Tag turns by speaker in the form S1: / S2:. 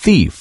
S1: thief.